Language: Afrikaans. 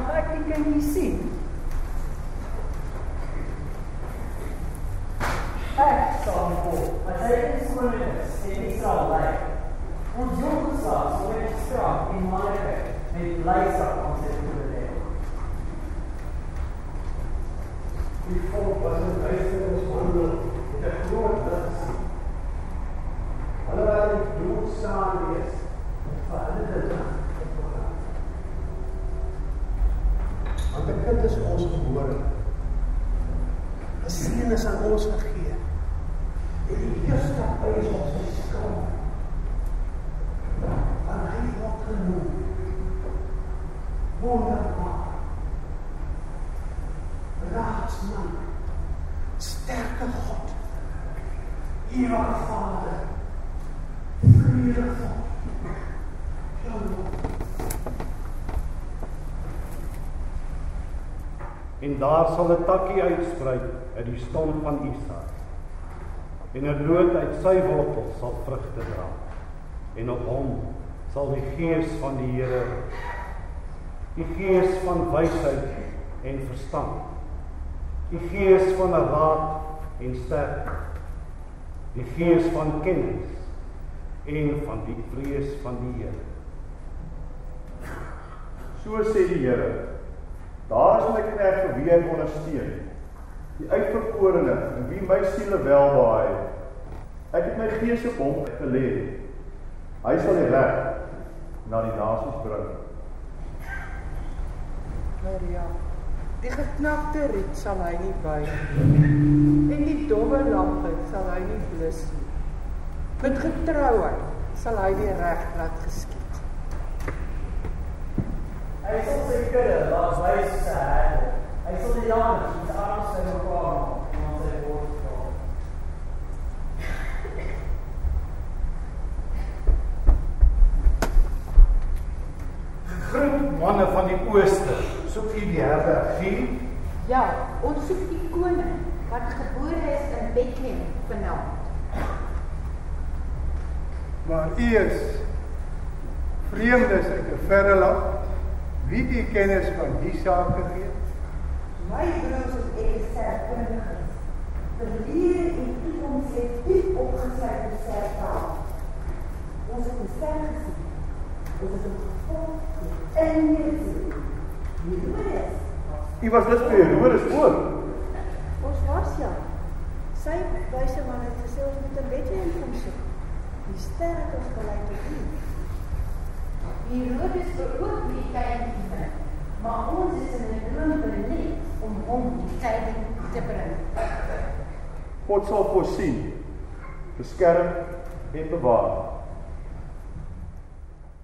Mag ek die kindjie sien? Ek sal voor. As hy in skool is, en Israel lei. Ons jong geslag sal net straf en maalikheid met leierskap aan sy goede lewe. Die volk was in duisternis wandel met 'n groot lig gesien. Hulle wat in dood staan wees, vir hulle dit Want 'n kind is ons gebore. 'n Seun is aan ons gegee. En die eerste is ons geskryf. Want hy word genoem. Wonderbaar. Raadsman. Sterke God. Ewige Vader. Vrede En daar sal 'n takkie uitsprei uit die stam van Isaak. En 'n noot uit sy wortel sal vrugte dra. En op hom sal die gees van die Here die gees van wysheid en verstand die gees van raad en sterkte die gees van kennis en van die vrees van die Here so sê die Here daar is my knegt vir wie hy ondersteun die uitverkorene en wie my siele welbehaag het ek het my gees op hom gelê hy sal die reg na die nasies bring Maria. Die geknakte riet sal hy nie buig nie. En die dowwe lampe sal hy nie blus nie. Met getrouheid sal hy die reg laat geskied. Hy sal sy wys sy herde. Hy sal die lammetjies met sy arms in mekaar maak en aan sy bors dra. groot manne van die ooste soek u die herbergie Ja, ons soek die koning wat gebore is in Bethlehem vanaand. Maar u is vreemdes uit 'n verre land. Wie die kennis van die saak gegee? My broers en ek is sterkundiges. Verlede en toekoms het diep opgesluit in stertaal. Ons het 'n ster gesien. Ons het hom gevolg en neergesien. Herodes u was dus by Herodes ook Ons was ja. Sy wyse man het gesê ons moet 'n Bethlehem kom soek. Die ster het ons gelei tot hier. Herodes wou ook die tyding vind, maar ons is in 'n droom belê om hom die tyding te bring. God sal voorsien beskerm en bewaar